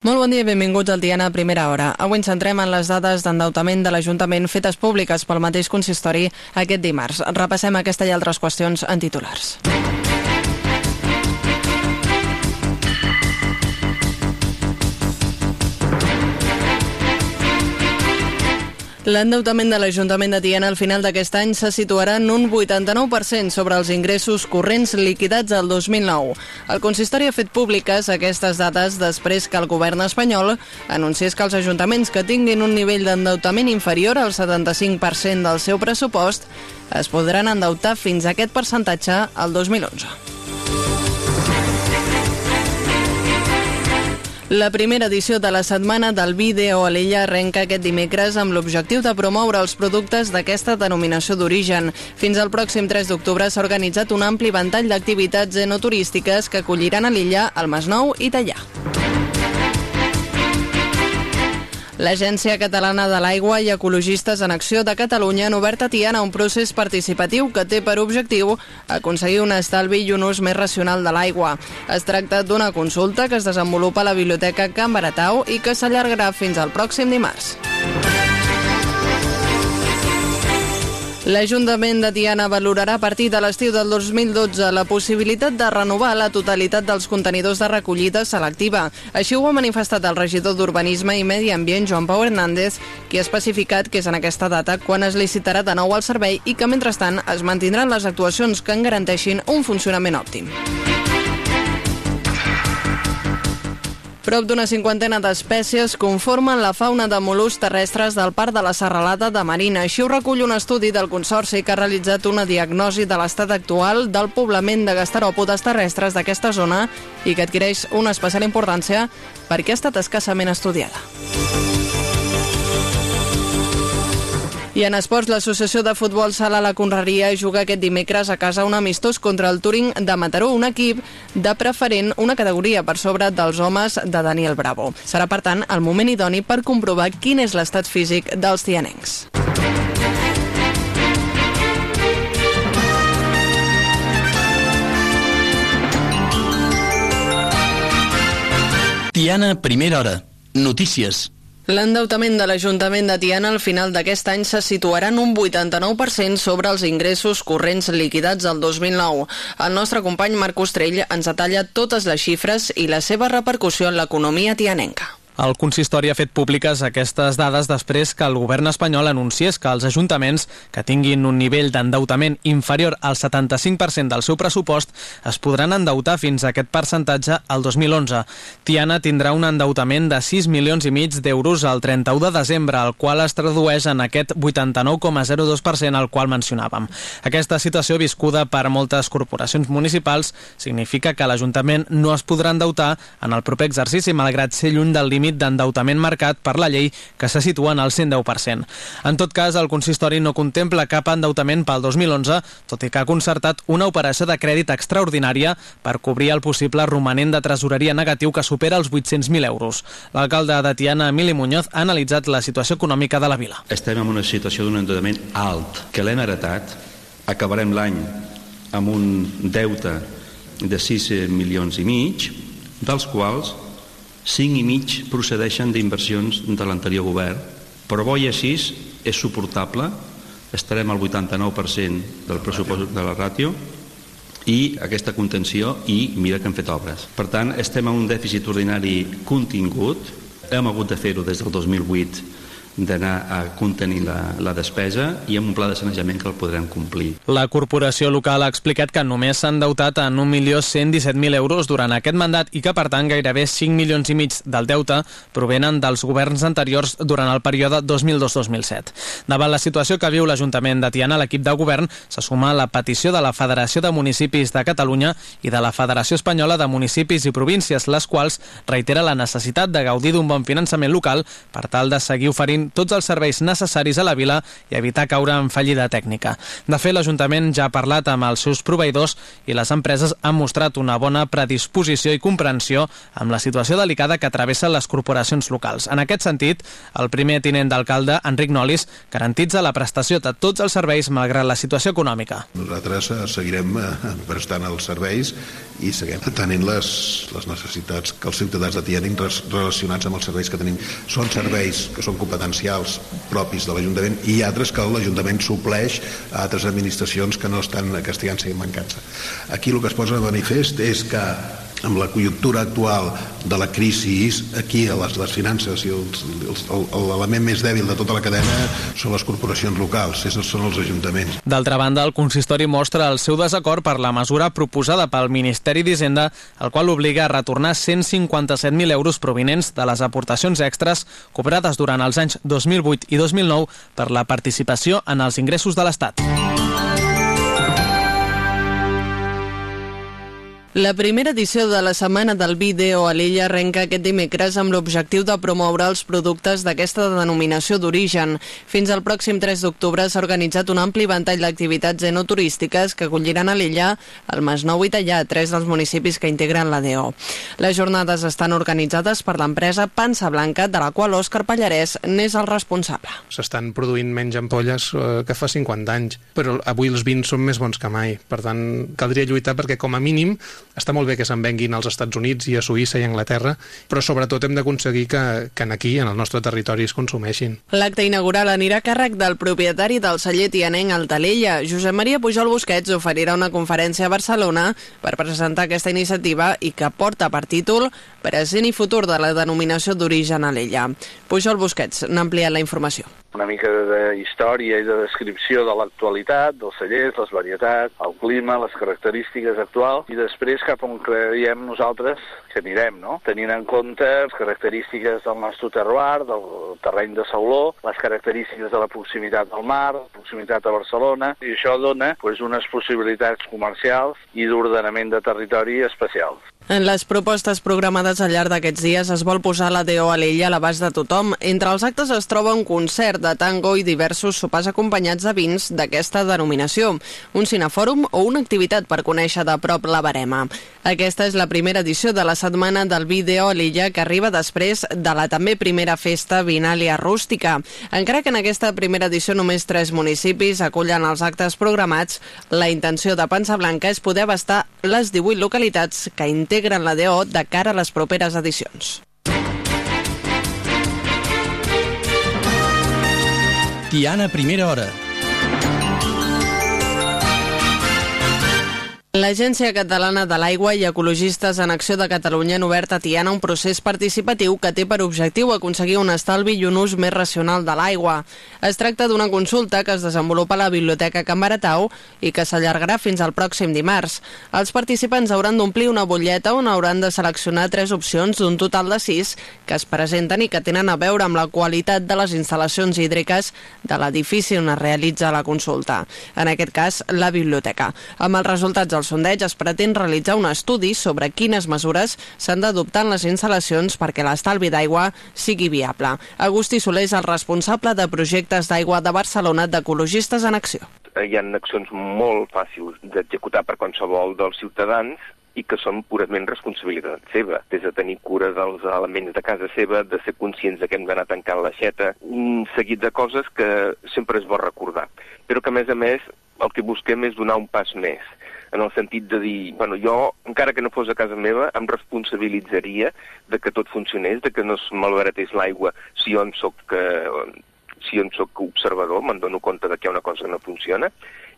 Molt bon dia i benvinguts al Diana a primera hora. Avui ens centrem en les dades d'endeutament de l'Ajuntament fetes públiques pel mateix consistori aquest dimarts. Repassem aquesta i altres qüestions en titulars. L'endeutament de l'Ajuntament de Tiana al final d'aquest any se situarà en un 89% sobre els ingressos corrents liquidats al 2009. El consistori ha fet públiques aquestes dades després que el govern espanyol anunciés que els ajuntaments que tinguin un nivell d'endeutament inferior al 75% del seu pressupost es podran endeutar fins a aquest percentatge al 2011. La primera edició de la setmana del vídeo a l'illa arrenca aquest dimecres amb l'objectiu de promoure els productes d'aquesta denominació d'origen. Fins al pròxim 3 d'octubre s'ha organitzat un ampli ventall d'activitats enoturístiques que acolliran a l'illa el Masnou i Tallà. L'Agència Catalana de l'Aigua i Ecologistes en Acció de Catalunya han obert a Tiana un procés participatiu que té per objectiu aconseguir un estalvi i un ús més racional de l'aigua. Es tracta d'una consulta que es desenvolupa a la Biblioteca Can Baratau i que s'allargarà fins al pròxim dimarts. L'Ajuntament de Tiana valorarà a partir de l'estiu del 2012 la possibilitat de renovar la totalitat dels contenidors de recollida selectiva. Així ho ha manifestat el regidor d'Urbanisme i Medi Ambient, Joan Pau Hernández, qui ha especificat que és en aquesta data quan es licitarà de nou el servei i que, mentrestant, es mantindran les actuacions que en garanteixin un funcionament òptim. Prop d'una cinquantena d'espècies conformen la fauna de mol·luscs terrestres del Parc de la Serralada de Marina. Així ho recull un estudi del Consorci que ha realitzat una diagnosi de l'estat actual del poblament de gasteròpodes terrestres d'aquesta zona i que adquireix una especial importància perquè ha estat escassament estudiada. I en esports, l'associació de futbol Sala La Conreria juga aquest dimecres a casa un amistós contra el Turing de Mataró, un equip de preferent una categoria per sobre dels homes de Daniel Bravo. Serà, per tant, el moment idoni per comprovar quin és l'estat físic dels tianencs. Tiana, primera hora. Notícies. L'endeutament de l'Ajuntament de Tiana al final d'aquest any se situarà en un 89% sobre els ingressos corrents liquidats del 2009. El nostre company Marc Ostrell ens detalla totes les xifres i la seva repercussió en l'economia tianenca. El consistori ha fet públiques aquestes dades després que el govern espanyol anunciés que els ajuntaments que tinguin un nivell d'endeutament inferior al 75% del seu pressupost es podran endeutar fins a aquest percentatge al 2011. Tiana tindrà un endeutament de 6 milions i mig d'euros al 31 de desembre, el qual es tradueix en aquest 89,02% al qual mencionàvem. Aquesta situació viscuda per moltes corporacions municipals significa que l'Ajuntament no es podrà endeutar en el proper exercici, malgrat ser lluny del límit límit d'endeutament marcat per la llei que se situa en el 110%. En tot cas, el consistori no contempla cap endeutament pel 2011, tot i que ha concertat una operació de crèdit extraordinària per cobrir el possible romanent de tresoreria negatiu que supera els 800.000 euros. L'alcalde de Tiana, Emili Muñoz, ha analitzat la situació econòmica de la vila. Estem en una situació d'un endeutament alt, que l'hem heretat. Acabarem l'any amb un deute de 6 milions i mig, dels quals 5 i mig procedeixen d'inversions de l'anterior govern, però bo i així és suportable, estarem al 89% del pressupost de la ràtio i aquesta contenció i mira que hem fet obres. Per tant, estem en un dèficit ordinari contingut, hem hagut de fer-ho des del 2008 d'anar a contenir la, la despesa i amb un pla de sanejament que el podrem complir. La corporació local ha explicat que només s'han endeutat en 1.117.000 euros durant aquest mandat i que, per tant, gairebé 5 milions i mig del deute provenen dels governs anteriors durant el període 2002-2007. Davant la situació que viu l'Ajuntament de Tiana, l'equip de govern se suma a la petició de la Federació de Municipis de Catalunya i de la Federació Espanyola de Municipis i Províncies, les quals reitera la necessitat de gaudir d'un bon finançament local per tal de seguir oferint tots els serveis necessaris a la vila i evitar caure en fallida tècnica. De fet, l'Ajuntament ja ha parlat amb els seus proveïdors i les empreses han mostrat una bona predisposició i comprensió amb la situació delicada que travessen les corporacions locals. En aquest sentit, el primer tinent d'alcalde, Enric Nolis, garantitza la prestació de tots els serveis malgrat la situació econòmica. Nosaltres eh, seguirem eh, prestant els serveis i seguim tenint les, les necessitats que els ciutadans de Tianin relacionats amb els serveis que tenim. Són serveis que són competencials propis de l'Ajuntament i altres que l'Ajuntament supleix a altres administracions que no estan castigant-se i mancança. Aquí el que es posa de manifest és que amb la conjuntura actual de la crisi, aquí a les, les finances i l'element més dèbil de tota la cadena són les corporacions locals, són els ajuntaments. D'altra banda, el consistori mostra el seu desacord per la mesura proposada pel Ministeri d'Hisenda, el qual obliga a retornar 157.000 euros provinents de les aportacions extres cobrades durant els anys 2008 i 2009 per la participació en els ingressos de l'Estat. La primera edició de la Setmana del Vídeo a l'illa arrenca aquest dimecres amb l'objectiu de promoure els productes d'aquesta denominació d'origen. Fins al pròxim 3 d'octubre s'ha organitzat un ampli ventall d'activitats enoturístiques que acolliran a l'illa el Masnou i Tallà, tres dels municipis que integren la DO. Les jornades estan organitzades per l'empresa Pansa Blanca, de la qual Òscar Pallarès n'és el responsable. S'estan produint menys ampolles eh, que fa 50 anys, però avui els vins són més bons que mai. Per tant, caldria lluitar perquè com a mínim està molt bé que se'n venguin als Estats Units i a Suïssa i a Anglaterra, però sobretot hem d'aconseguir que, que aquí, en el nostre territori, es consumeixin. L'acte inaugural anirà a càrrec del propietari del celler tianenc Altalella. Josep Maria Pujol Busquets oferirà una conferència a Barcelona per presentar aquesta iniciativa i que porta per títol Present i futur de la denominació d'origen a l'ella. Pujol Busquets n'ha ampliat la informació una mica de història i de descripció de l'actualitat, dels cellers, les varietats, el clima, les característiques actuals, i després cap on creiem nosaltres que anirem, no? Tenint en compte les característiques del nostre terroir, del terreny de Sauló, les característiques de la proximitat al mar, la proximitat a Barcelona, i això dona pues, unes possibilitats comercials i d'ordenament de territori especials. En les propostes programades al llarg d'aquests dies es vol posar la DO a l'illa a l'abast de tothom. Entre els actes es troba un concert de tango i diversos sopars acompanyats de vins d'aquesta denominació, un cinefòrum o una activitat per conèixer de prop la barema. Aquesta és la primera edició de la setmana del vídeo a l'illa que arriba després de la també primera festa Vinàlia Rústica. Encara que en aquesta primera edició només tres municipis acullen els actes programats, la intenció de Pansa Blanca és poder abastar les 18 localitats que integren integren la DO de cara a les properes edicions. Tiana, primera hora. L'Agència Catalana de l'Aigua i Ecologistes en Acció de Catalunya han obert a Tiana un procés participatiu que té per objectiu aconseguir un estalvi i un ús més racional de l'aigua. Es tracta d'una consulta que es desenvolupa a la Biblioteca Can Baratau i que s'allargarà fins al pròxim dimarts. Els participants hauran d'omplir una butlleta on hauran de seleccionar tres opcions d'un total de sis que es presenten i que tenen a veure amb la qualitat de les instal·lacions hídriques de l'edifici on es realitza la consulta. En aquest cas, la biblioteca. Amb els resultats del sondeig es pretén realitzar un estudi sobre quines mesures s'han d'adoptar en les instal·lacions perquè l'estalvi d'aigua sigui viable. Agustí Soler és el responsable de projectes d'aigua de Barcelona d'Ecologistes en Acció. Hi ha accions molt fàcils d'executar per qualsevol dels ciutadans i que són purament responsabilitat seva, des de tenir cura dels elements de casa seva, de ser conscients de que hem d'anar tancant l'aixeta, un seguit de coses que sempre és bo recordar, però que a més a més el que busquem és donar un pas més en el sentit de dir, bueno, jo, encara que no fos a casa meva, em responsabilitzaria de que tot funcionés, de que no es malbaratés l'aigua si jo en soc, eh, si jo en soc observador, me'n dono compte de que hi ha una cosa que no funciona,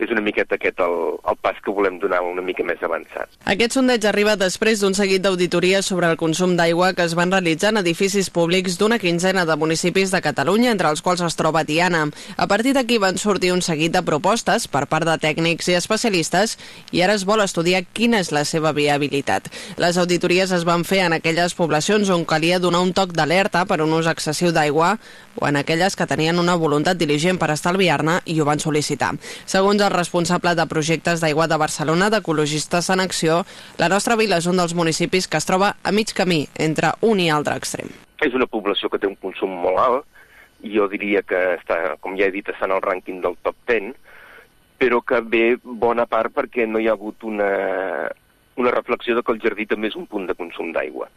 és una miqueta aquest el, el pas que volem donar una mica més avançat. Aquest sondeig arriba després d'un seguit d'auditories sobre el consum d'aigua que es van realitzar en edificis públics d'una quinzena de municipis de Catalunya, entre els quals es troba Tiana. A partir d'aquí van sortir un seguit de propostes per part de tècnics i especialistes i ara es vol estudiar quina és la seva viabilitat. Les auditories es van fer en aquelles poblacions on calia donar un toc d'alerta per un ús excessiu d'aigua o en aquelles que tenien una voluntat diligent per estalviar-ne i ho van sol·licitar. Segons el responsable de projectes d'aigua de Barcelona d'Ecologistes en Acció, la nostra vila és un dels municipis que es troba a mig camí entre un i altre extrem. És una població que té un consum molt alt, jo diria que està, com ja he dit, està en el rànquing del top 10, però que ve bona part perquè no hi ha hagut una, una reflexió de que el jardí també és un punt de consum d'aigua.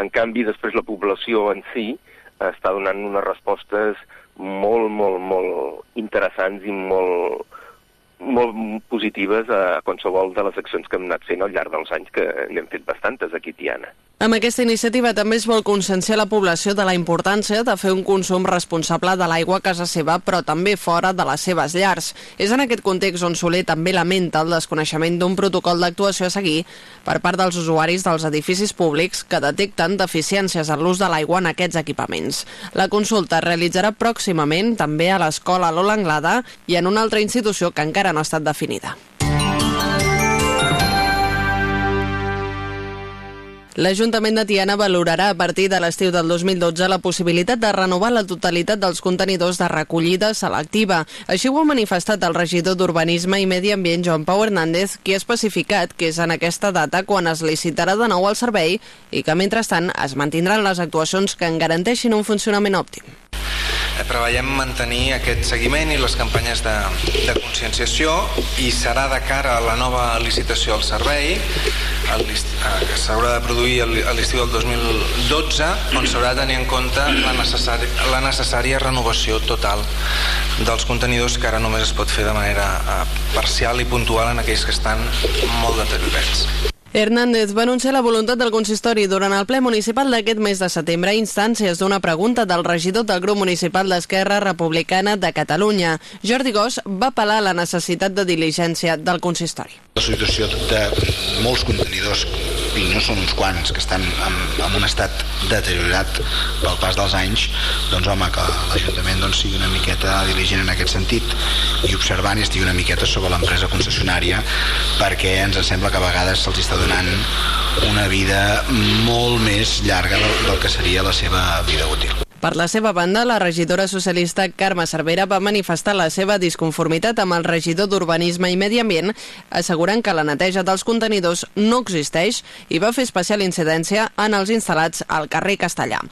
En canvi, després la població en si està donant unes respostes molt, molt, molt interessants i molt, molt positives a qualsevol de les accions que hem anat fent al llarg dels anys, que n'hem fet bastantes aquí Tiana. Amb aquesta iniciativa també es vol conscienciar la població de la importància de fer un consum responsable de l'aigua a casa seva, però també fora de les seves llars. És en aquest context on Soler també lamenta el desconeixement d'un protocol d'actuació a seguir per part dels usuaris dels edificis públics que detecten deficiències en l'ús de l'aigua en aquests equipaments. La consulta es realitzarà pròximament també a l'escola Lola Anglada i en una altra institució que encara no ha estat definida. L'Ajuntament de Tiana valorarà a partir de l'estiu del 2012 la possibilitat de renovar la totalitat dels contenidors de recollida selectiva. Així ho ha manifestat el regidor d'Urbanisme i Medi Ambient, Joan Pau Hernández, qui ha especificat que és en aquesta data quan es licitarà de nou el servei i que, mentrestant, es mantindran les actuacions que en garanteixin un funcionament òptim. Eh, preveiem mantenir aquest seguiment i les campanyes de, de conscienciació i serà de cara a la nova licitació al servei que s'haurà de produir a l'estiu del 2012 on s'haurà de tenir en compte la, necessari, la necessària renovació total dels contenidors que ara només es pot fer de manera eh, parcial i puntual en aquells que estan molt deteriorats. Hernández va anunciar la voluntat del consistori durant el ple municipal d'aquest mes de setembre a instàncies d'una pregunta del regidor del grup municipal d'Esquerra Republicana de Catalunya. Jordi Gós va apel·lar la necessitat de diligència del consistori. La situació de molts contenidors i no són uns quants que estan en, en un estat deteriorat pel pas dels anys doncs home que l'Ajuntament doncs, sigui una miqueta diligent en aquest sentit i observant i estigui una miqueta sobre l'empresa concessionària perquè ens sembla que a vegades se'ls està donant una vida molt més llarga del, del que seria la seva vida útil. Per la seva banda, la regidora socialista Carme Cervera va manifestar la seva disconformitat amb el regidor d'Urbanisme i Medi Ambient, assegurant que la neteja dels contenidors no existeix i va fer especial incidència en els instal·lats al carrer Castellà.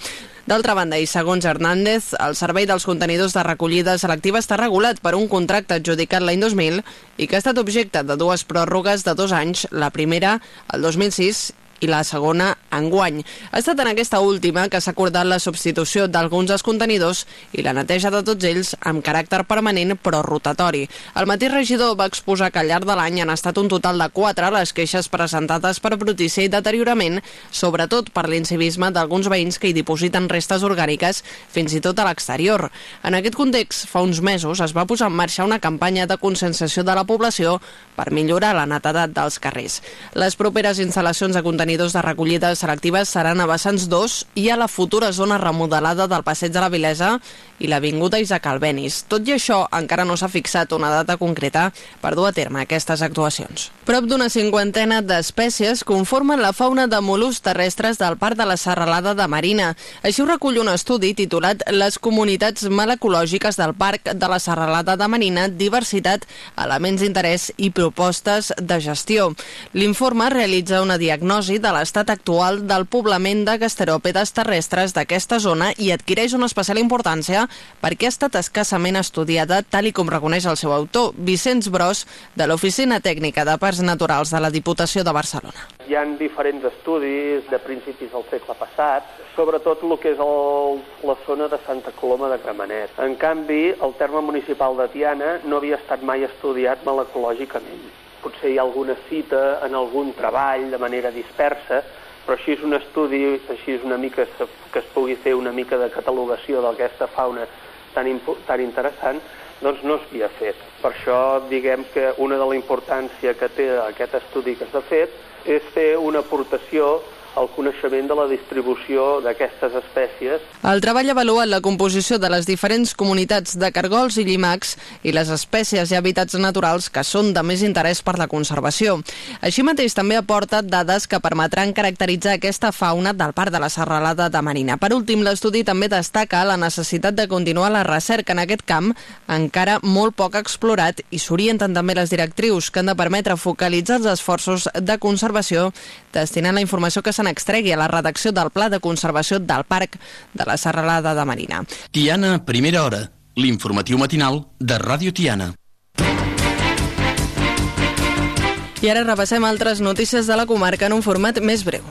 D'altra banda, i segons Hernández, el servei dels contenidors de recollida selectiva està regulat per un contracte adjudicat l'any 2000 i que ha estat objecte de dues pròrrogues de dos anys, la primera el 2006 i la segona enguany. Ha estat en aquesta última que s'ha acordat la substitució d'alguns dels contenidors i la neteja de tots ells amb caràcter permanent però rotatori. El mateix regidor va exposar que al llarg de l'any han estat un total de 4 les queixes presentades per brutícia i deteriorament, sobretot per l'incivisme d'alguns veïns que hi dipositen restes orgàniques fins i tot a l'exterior. En aquest context, fa uns mesos es va posar en marxa una campanya de conscienciació de la població per millorar la netedat dels carrers. Les properes instal·lacions de contenidors contenidors de recollida selectives seran a Vessants 2 i a la futura zona remodelada del Passeig de la Vilesa i l'Avinguda Isaac Albenis. Tot i això, encara no s'ha fixat una data concreta per dur a terme aquestes actuacions. Prop d'una cinquantena d'espècies conformen la fauna de mol·luscs terrestres del Parc de la Serralada de Marina. Així ho recull un estudi titulat Les comunitats malacològiques del Parc de la Serralada de Marina, diversitat, elements d'interès i propostes de gestió. L'informe realitza una diagnosi de l'estat actual del poblament de gasteròpedes terrestres d'aquesta zona i adquireix una especial importància perquè ha estat escassament estudiada, tal i com reconeix el seu autor, Vicenç Bros, de l'Oficina Tècnica de Parcs Naturals de la Diputació de Barcelona. Hi han diferents estudis de principis del segle passat, sobretot el que és el, la zona de Santa Coloma de Gramenet. En canvi, el terme municipal de Tiana no havia estat mai estudiat malacològicament potser hi ha alguna cita en algun treball de manera dispersa, però així és un estudi, així és una mica que es pugui fer una mica de catalogació d'aquesta fauna tan, tan interessant, doncs no s'havia fet. Per això diguem que una de la importància que té aquest estudi que s'ha fet és fer una aportació el coneixement de la distribució d'aquestes espècies. El treball avalua la composició de les diferents comunitats de cargols i llimacs i les espècies i hàbitats naturals que són de més interès per la conservació. Així mateix també aporta dades que permetran caracteritzar aquesta fauna del Parc de la Serralada de Marina. Per últim, l'estudi també destaca la necessitat de continuar la recerca en aquest camp, encara molt poc explorat, i s'orienten també les directrius que han de permetre focalitzar els esforços de conservació destinant la informació que se n'extregui a la redacció del Pla de Conservació del Parc de la Serralada de Marina. Tiana, primera hora. L'informatiu matinal de Ràdio Tiana. I ara repassem altres notícies de la comarca en un format més breu.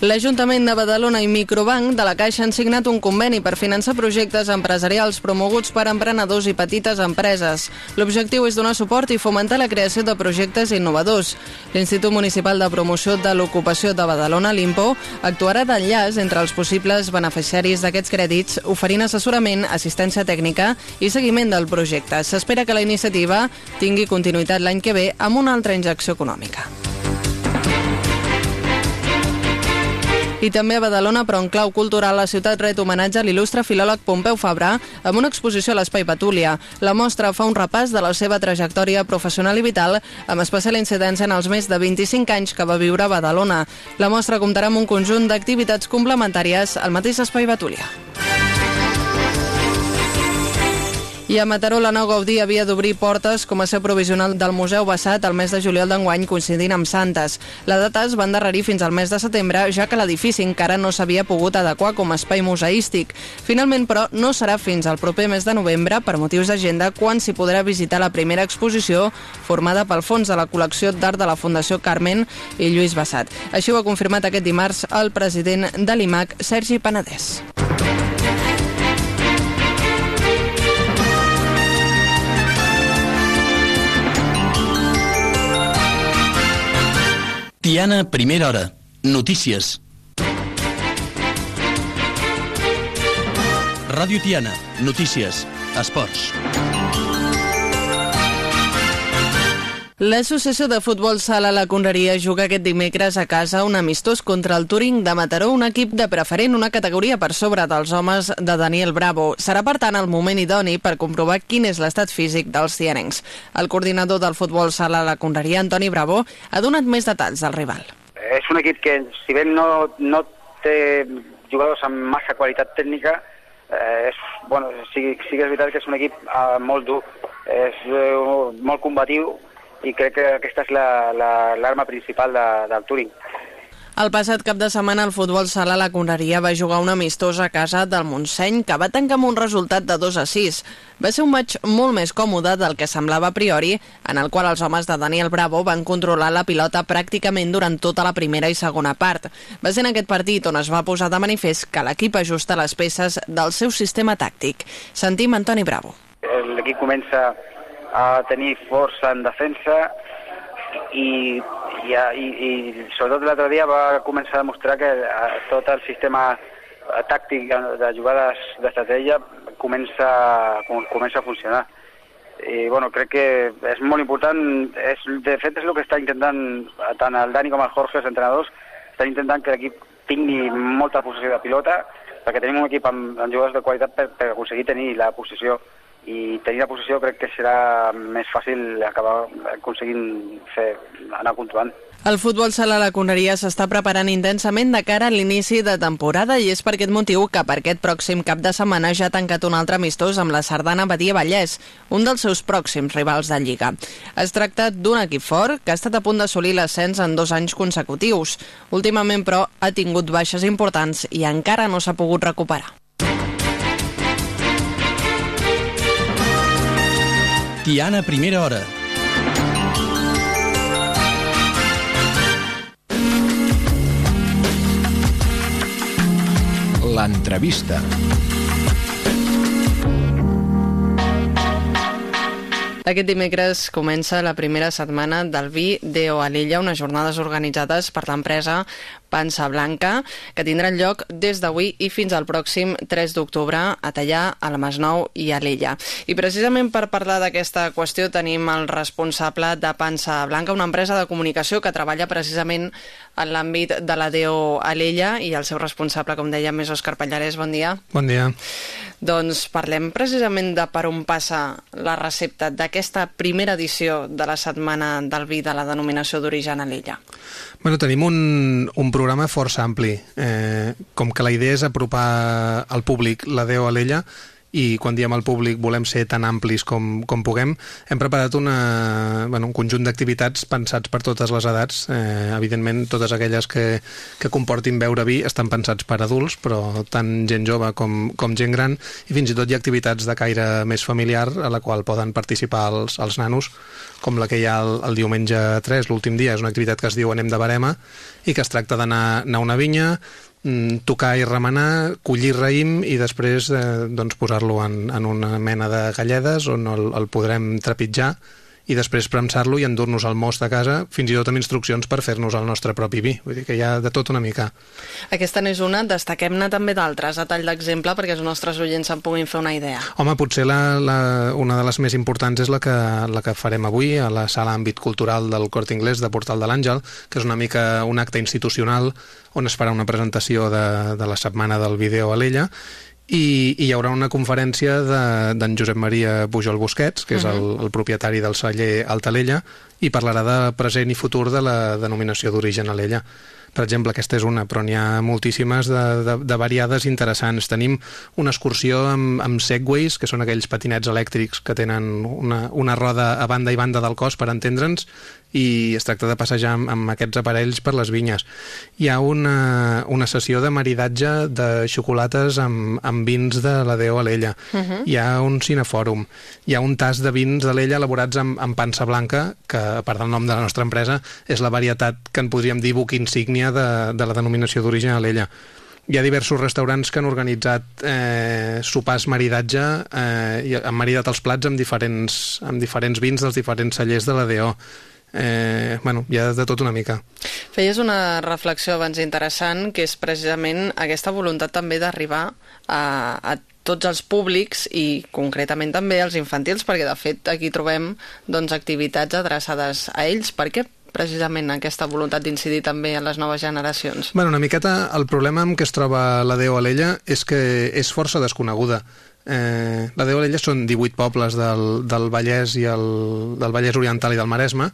L'Ajuntament de Badalona i Microbanc de la Caixa han signat un conveni per finançar projectes empresarials promoguts per emprenedors i petites empreses. L'objectiu és donar suport i fomentar la creació de projectes innovadors. L'Institut Municipal de Promoció de l'Ocupació de Badalona, l'IMPO, actuarà d'enllaç entre els possibles beneficiaris d'aquests crèdits, oferint assessorament, assistència tècnica i seguiment del projecte. S'espera que la iniciativa tingui continuïtat l'any que ve amb una altra injecció econòmica. I també a Badalona, però en clau cultural, la ciutat ret homenatge a l'il·lustre filòleg Pompeu Fabra amb una exposició a l'Espai Patúlia. La mostra fa un repàs de la seva trajectòria professional i vital, amb especial incidència en els més de 25 anys que va viure a Badalona. La mostra comptarà amb un conjunt d'activitats complementàries al mateix Espai Patúlia. I a Mataró la Nou Gaudí havia d'obrir portes com a seu provisional del Museu Bassat el mes de juliol d'enguany coincidint amb Santes. La data es va endarrerir fins al mes de setembre, ja que l'edifici encara no s'havia pogut adequar com a espai museístic. Finalment, però, no serà fins al proper mes de novembre, per motius d'agenda, quan s'hi podrà visitar la primera exposició formada pel fons de la col·lecció d'art de la Fundació Carmen i Lluís Bassat. Així ho ha confirmat aquest dimarts el president de l'IMAC, Sergi Penedès. Tiana, primera hora. Notícies. Ràdio Tiana. Notícies. Esports. L'associació de futbol Sala La Conreria juga aquest dimecres a casa un amistós contra el Turing de Mataró, un equip de preferent, una categoria per sobre dels homes de Daniel Bravo. Serà, per tant, el moment idoni per comprovar quin és l'estat físic dels cienencs. El coordinador del futbol Sala La Conreria, Antoni Bravo, ha donat més detalls del rival. És un equip que, si bé no, no té jugadors amb massa qualitat tècnica, eh, és, bueno, sí, sí que és veritat que és un equip eh, molt dur, és eh, molt combatiu, i crec que aquesta és l'arma la, la, principal de, del Turing. El passat cap de setmana el futbol sala la Conreria va jugar un amistós a casa del Montseny que va tancar amb un resultat de 2 a 6. Va ser un maig molt més còmode del que semblava a priori, en el qual els homes de Daniel Bravo van controlar la pilota pràcticament durant tota la primera i segona part. Va ser en aquest partit on es va posar de manifest que l'equip ajusta les peces del seu sistema tàctic. Sentim Antoni Bravo. L'equip comença a tenir força en defensa i, i, i, i sobretot l'altre dia va començar a demostrar que eh, tot el sistema eh, tàctic de jugades d'estratègia comença, comença a funcionar. I bueno, crec que és molt important, és, de fet és el que està intentant tant el Dani com el Jorge, els entrenadors, estan intentant que l'equip tingui molta possessió de pilota, perquè tenim un equip amb, amb jugadors de qualitat per, per aconseguir tenir la possessió i tenir la posició crec que serà més fàcil acabar aconseguint fer, anar controlant. El futbol sala la Coneria s'està preparant intensament de cara a l'inici de temporada i és per aquest motiu que per aquest pròxim cap de setmana ja ha tancat un altre amistós amb la Sardana Badia Vallès, un dels seus pròxims rivals de Lliga. Es tracta d'un equip fort que ha estat a punt d'assolir l'ascens en dos anys consecutius. Últimament, però, ha tingut baixes importants i encara no s'ha pogut recuperar. Tiana, primera hora. L'entrevista. Aquest dimecres comença la primera setmana del vi Deo Alella, unes jornades organitzades per l'empresa Pansa Blanca, que tindran lloc des d'avui i fins al pròxim 3 d'octubre a Tallà, a la Masnou i a l'Ella. I precisament per parlar d'aquesta qüestió tenim el responsable de Pansa Blanca, una empresa de comunicació que treballa precisament en l'àmbit de la DEO a l'Ella i el seu responsable, com dèiem, és Òscar Pallares. Bon dia. Bon dia. Doncs parlem precisament de per on passa la recepta d'aquesta primera edició de la Setmana del Vi de la denominació d'origen a l'Ella. Bueno, tenim un, un programa força ampli. Eh, com que la idea és apropar al públic la Déu a l'ella i quan diem al públic volem ser tan amplis com, com puguem, hem preparat una, bueno, un conjunt d'activitats pensats per totes les edats. Eh, evidentment, totes aquelles que, que comportin beure vi estan pensats per adults, però tant gent jove com, com gent gran, i fins i tot hi ha activitats de caire més familiar a la qual poden participar els, els nanos, com la que hi ha el, el diumenge 3, l'últim dia. És una activitat que es diu Anem de Barema i que es tracta d'anar a una vinya, tocar i remenar, collir raïm i després eh, doncs posar-lo en, en una mena de galledes on el, el podrem trepitjar i després premsar-lo i endur-nos al most de casa, fins i tot amb instruccions per fer-nos el nostre propi vi. Vull dir que hi ha de tot una mica. Aquesta n'és una, destaquem-ne també d'altres, a tall d'exemple, perquè els nostres oients se'n puguin fer una idea. Home, potser la, la, una de les més importants és la que, la que farem avui a la sala àmbit cultural del Cort Inglés de Portal de l'Àngel, que és una mica un acte institucional on es farà una presentació de, de la setmana del vídeo a l'ella i, i hi haurà una conferència d'en de, Josep Maria Pujol Busquets, que és el, el propietari del celler Altalella, i parlarà de present i futur de la denominació d'origen a l'ella. Per exemple, aquesta és una, però n'hi ha moltíssimes de, de, de variades interessants. Tenim una excursió amb, amb segways, que són aquells patinets elèctrics que tenen una, una roda a banda i banda del cos, per entendre'ns, i es tracta de passejar amb, amb aquests aparells per les vinyes. Hi ha una, una sessió de maridatge de xocolates amb, amb vins de la Déu Alella. Uh -huh. Hi ha un cinefòrum. Hi ha un tas de vins de l'Ella elaborats amb, amb pansa blanca, que, a part del nom de la nostra empresa, és la varietat que en podríem dir buc insígnia de, de la denominació d'origen a l'Ella hi ha diversos restaurants que han organitzat eh, sopars maridatge eh, i han maridat els plats amb diferents, amb diferents vins dels diferents cellers de la DO eh, bueno, ha de tot una mica. Feies una reflexió abans interessant, que és precisament aquesta voluntat també d'arribar a, a tots els públics i concretament també als infantils, perquè de fet aquí trobem doncs, activitats adreçades a ells. Per què precisament aquesta voluntat d'incidir també en les noves generacions? Bueno, una miqueta el problema amb què es troba la Déu Alella és que és força desconeguda. Eh, la Déu Alella són 18 pobles del, del Vallès i el, del Vallès Oriental i del Maresme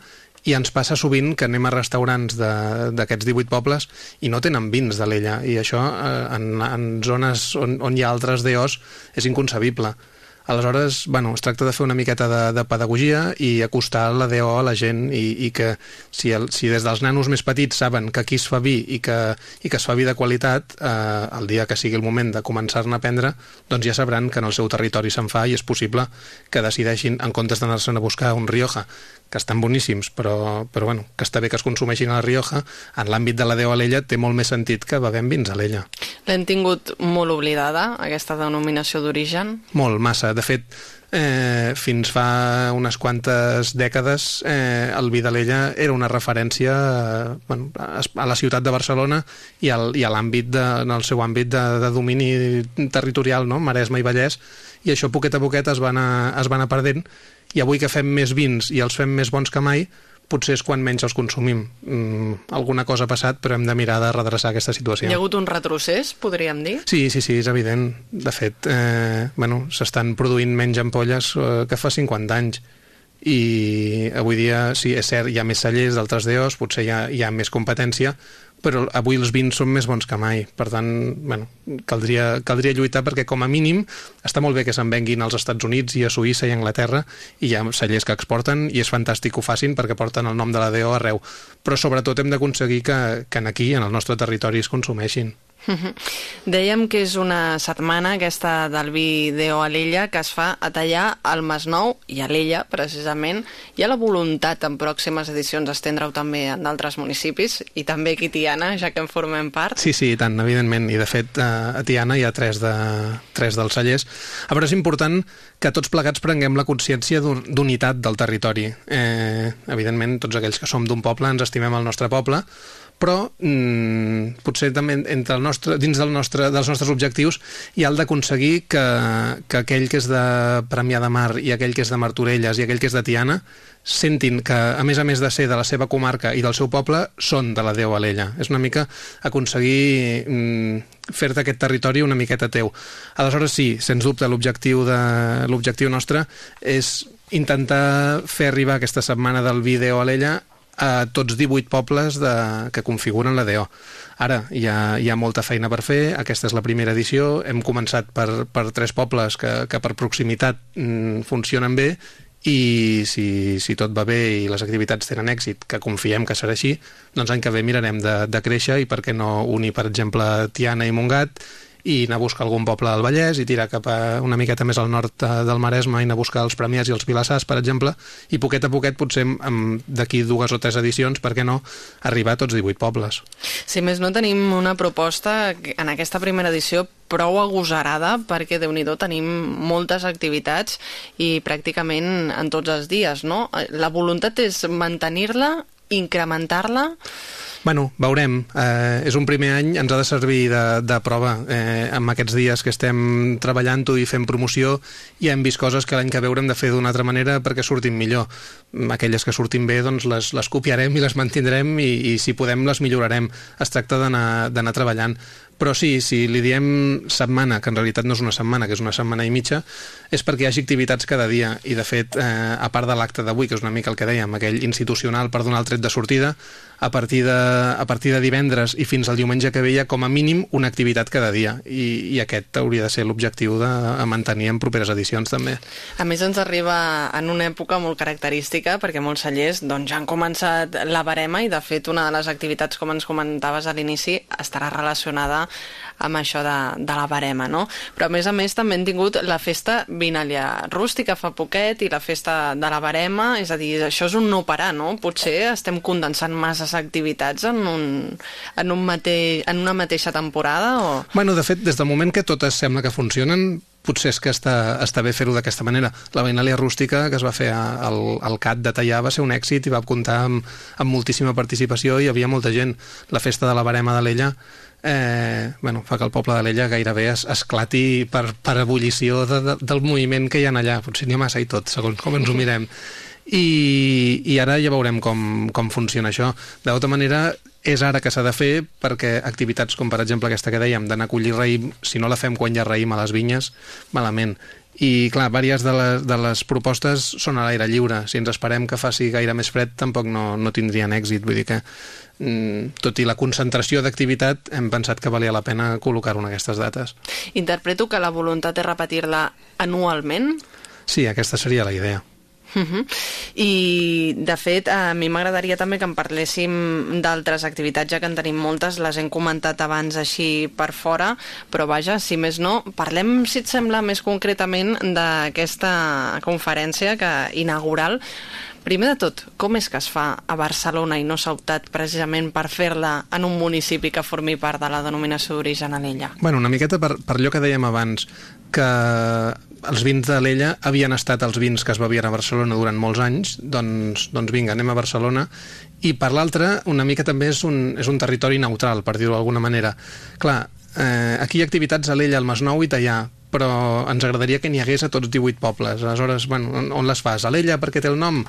i ens passa sovint que anem a restaurants d'aquests 18 pobles i no tenen vins de l'ella i això eh, en, en zones on, on hi ha altres DOs és inconcebible Aleshores, bueno, es tracta de fer una miqueta de, de pedagogia i acostar la DO a la gent i, i que si, el, si des dels nanos més petits saben que aquí es fa vi i que, i que es fa vi de qualitat, eh, el dia que sigui el moment de començar-ne a prendre, doncs ja sabran que en el seu territori se'n fa i és possible que decideixin, en comptes d'anar-se'n a buscar un Rioja, que estan boníssims, però, però bueno, que està bé que es consumeixin a la Rioja, en l'àmbit de la Déu a l'ella té molt més sentit que bevem vins a l'ella. L'hem tingut molt oblidada, aquesta denominació d'origen? Molt, massa. De fet, eh, fins fa unes quantes dècades eh, el vi de l'ella era una referència eh, bueno, a la ciutat de Barcelona i, al, i a l'àmbit de, en el seu àmbit de, de domini territorial, no? Maresme i Vallès, i això poquet a poquet es va anar, es va anar perdent i avui que fem més vins i els fem més bons que mai, potser és quan menys els consumim. Mm, alguna cosa ha passat, però hem de mirar de redreçar aquesta situació. Hi ha hagut un retrocés, podríem dir? Sí, sí, sí, és evident. De fet, eh, bueno, s'estan produint menys ampolles eh, que fa 50 anys i avui dia, sí, és cert, hi ha més cellers d'altres DOs, potser hi ha, hi ha més competència, però avui els vins són més bons que mai. Per tant, bueno, caldria, caldria lluitar perquè, com a mínim, està molt bé que se'n venguin als Estats Units i a Suïssa i a Anglaterra, i hi ha cellers que exporten, i és fantàstic que ho facin perquè porten el nom de la DO arreu. Però sobretot hem d'aconseguir que, que aquí, en el nostre territori, es consumeixin. Dèiem que és una setmana aquesta del vi d'Eo a l'Ella que es fa a tallar al Masnou i a l'Ella, precisament. Hi ha la voluntat en pròximes edicions estendre-ho també en d'altres municipis i també aquí Tiana, ja que en formem part. Sí, sí, tant, evidentment. I de fet a Tiana hi ha tres, de, tres dels cellers. A veure, és important que tots plegats prenguem la consciència d'unitat del territori. Eh, evidentment, tots aquells que som d'un poble ens estimem el nostre poble, però mm, potser també entre el nostre, dins del nostre, dels nostres objectius hi ha el d'aconseguir que, que aquell que és de Premià de Mar i aquell que és de Martorelles i aquell que és de Tiana sentin que, a més a més de ser de la seva comarca i del seu poble, són de la Déu Alella. És una mica aconseguir mm, fer-te aquest territori una miqueta teu. Aleshores, sí, sens dubte, l'objectiu de l'objectiu nostre és intentar fer arribar aquesta setmana del vídeo a l'ella a tots 18 pobles de, que configuren la DO. Ara hi ha, hi ha molta feina per fer, aquesta és la primera edició, hem començat per, per tres pobles que, que per proximitat mm, funcionen bé i si, si tot va bé i les activitats tenen èxit, que confiem que serà així, doncs l'any que ve mirarem de, de créixer i per què no unir, per exemple, Tiana i Montgat i anar a buscar algun poble del Vallès i tirar cap a una miqueta més al nord eh, del Maresme i anar a buscar els Premiats i els Vilassars, per exemple, i poquet a poquet, potser d'aquí dues o tres edicions, per què no, arribar a tots 18 pobles. Si més no, tenim una proposta en aquesta primera edició prou agosarada perquè, de nhi tenim moltes activitats i pràcticament en tots els dies, no? La voluntat és mantenir-la, incrementar-la Bueno, veurem. Eh, és un primer any, ens ha de servir de, de prova. Eh, en aquests dies que estem treballant-ho i fent promoció, i hem vist coses que l'any que ve haurem de fer d'una altra manera perquè surtin millor. Aquelles que surtin bé, doncs les, les copiarem i les mantindrem i, i si podem les millorarem. Es tracta d'anar treballant. Però sí, si li diem setmana, que en realitat no és una setmana, que és una setmana i mitja, és perquè hi hagi activitats cada dia. I, de fet, eh, a part de l'acte d'avui, que és una mica el que dèiem, aquell institucional per donar el tret de sortida, a partir de, a partir de divendres i fins al diumenge que veia com a mínim una activitat cada dia i, i aquest hauria de ser l'objectiu de mantenir en properes edicions també. A més ens arriba en una època molt característica perquè molts cellers doncs, ja han començat la barema i de fet una de les activitats com ens comentaves a l'inici estarà relacionada amb això de, de la barema, no? Però a més a més també hem tingut la festa Vinàlia rústica fa poquet i la festa de la barema, és a dir, això és un no parar, no? Potser estem condensant masses activitats en, un, en, un mate, en una mateixa temporada o... Bueno, de fet, des del moment que totes sembla que funcionen, potser és que està, està bé fer-ho d'aquesta manera. La Vinàlia rústica que es va fer al, al CAT de Tallà va ser un èxit i va comptar amb, amb moltíssima participació i hi havia molta gent. La festa de la Barema de l'Ella eh, bueno, fa que el poble de l'Ella gairebé es, esclati per, per ebullició de, de, del moviment que hi ha allà. Potser n'hi ha massa i tot, segons com ens ho mirem. I, i ara ja veurem com, com funciona això. De tota manera, és ara que s'ha de fer perquè activitats com per exemple aquesta que dèiem d'anar a collir raïm, si no la fem quan hi ha raïm a les vinyes, malament. I clar, diverses de les, de les propostes són a l'aire lliure. Si ens esperem que faci gaire més fred tampoc no, no tindrien èxit. Vull dir que mm, tot i la concentració d'activitat hem pensat que valia la pena col·locar-ho en aquestes dates. Interpreto que la voluntat és repetir-la anualment? Sí, aquesta seria la idea Uh -huh. I, de fet, a mi m'agradaria també que en parléssim d'altres activitats, ja que en tenim moltes, les hem comentat abans així per fora, però vaja, si més no, parlem, si et sembla, més concretament d'aquesta conferència que inaugural. Primer de tot, com és que es fa a Barcelona i no s'ha optat precisament per fer-la en un municipi que formi part de la denominació d'origen a l'ella? Bueno, una miqueta per, per allò que dèiem abans, que els vins de l'Ella havien estat els vins que es bevien a Barcelona durant molts anys, doncs, doncs vinga, anem a Barcelona. I per l'altra, una mica també és un, és un territori neutral, per dir-ho d'alguna manera. Clar, eh, aquí hi ha activitats a l'Ella, al Masnou i Tallà, però ens agradaria que n'hi hagués a tots 18 pobles. Aleshores, bueno, on, on les fas? A l'Ella perquè té el nom?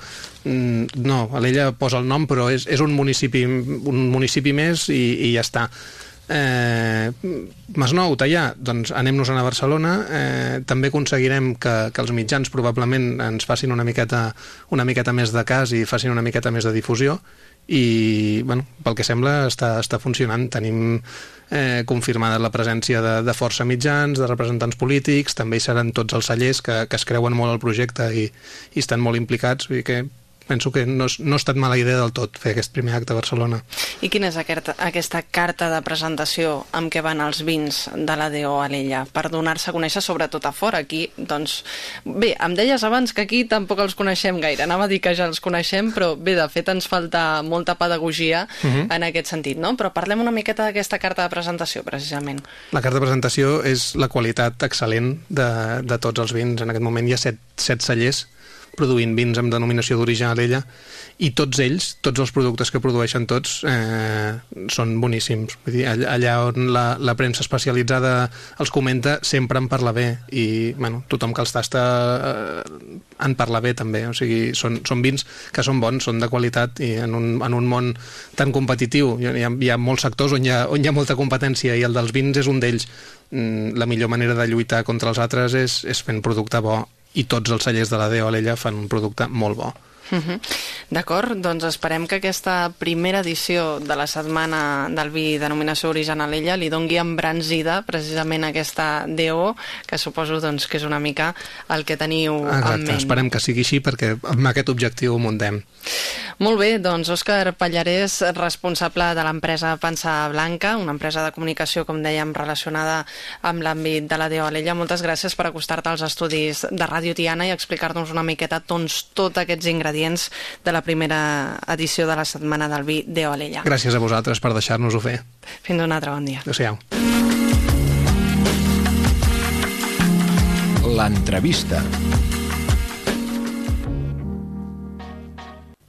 Mm, no, a l'Ella posa el nom, però és, és un municipi, un municipi més i, i ja està eh, Masnou, Tallà, doncs anem-nos-en a Barcelona, eh, també aconseguirem que, que els mitjans probablement ens facin una miqueta, una miqueta més de cas i facin una miqueta més de difusió. I, bueno, pel que sembla està, està funcionant. Tenim eh, confirmada la presència de, de força mitjans, de representants polítics, també hi seran tots els cellers que, que es creuen molt al projecte i, i estan molt implicats, vull dir que penso que no, no ha estat mala idea del tot fer aquest primer acte a Barcelona. I quina és aquesta, aquesta carta de presentació amb què van els vins de la DO a l'ella per donar-se a conèixer sobretot a fora? Aquí, doncs, bé, em deies abans que aquí tampoc els coneixem gaire, anava a dir que ja els coneixem, però bé, de fet ens falta molta pedagogia uh mhm. -huh. en aquest sentit, no? Però parlem una miqueta d'aquesta carta de presentació, precisament. La carta de presentació és la qualitat excel·lent de, de tots els vins. En aquest moment hi ha set, set cellers produint vins amb denominació d'origen a l'ella i tots ells, tots els productes que produeixen tots eh, són boníssims. Vull dir, allà on la, la premsa especialitzada els comenta sempre en parla bé i bueno, tothom que els tasta eh, en parla bé també. O sigui, són, són vins que són bons, són de qualitat i en un, en un món tan competitiu hi ha, hi ha molts sectors on hi ha, on hi ha molta competència i el dels vins és un d'ells. Mm, la millor manera de lluitar contra els altres és, és fent producte bo i tots els cellers de la DO Alella fan un producte molt bo. Uh -huh. D'acord, doncs esperem que aquesta primera edició de la setmana del vi denominació origen a l'ella li dongui embranzida precisament aquesta DO, que suposo doncs, que és una mica el que teniu Exacte, en ment. esperem que sigui així perquè amb aquest objectiu muntem. Molt bé, doncs Òscar Pallarès, responsable de l'empresa Pansa Blanca, una empresa de comunicació, com dèiem, relacionada amb l'àmbit de la DO a l'ella. Moltes gràcies per acostar-te als estudis de Ràdio Tiana i explicar-nos una miqueta doncs, tots aquests ingredients de la primera edició de la Setmana del Vi de Olella. Gràcies a vosaltres per deixar-nos-ho fer. Fins un altre bon dia. Adéu-siau. L'entrevista.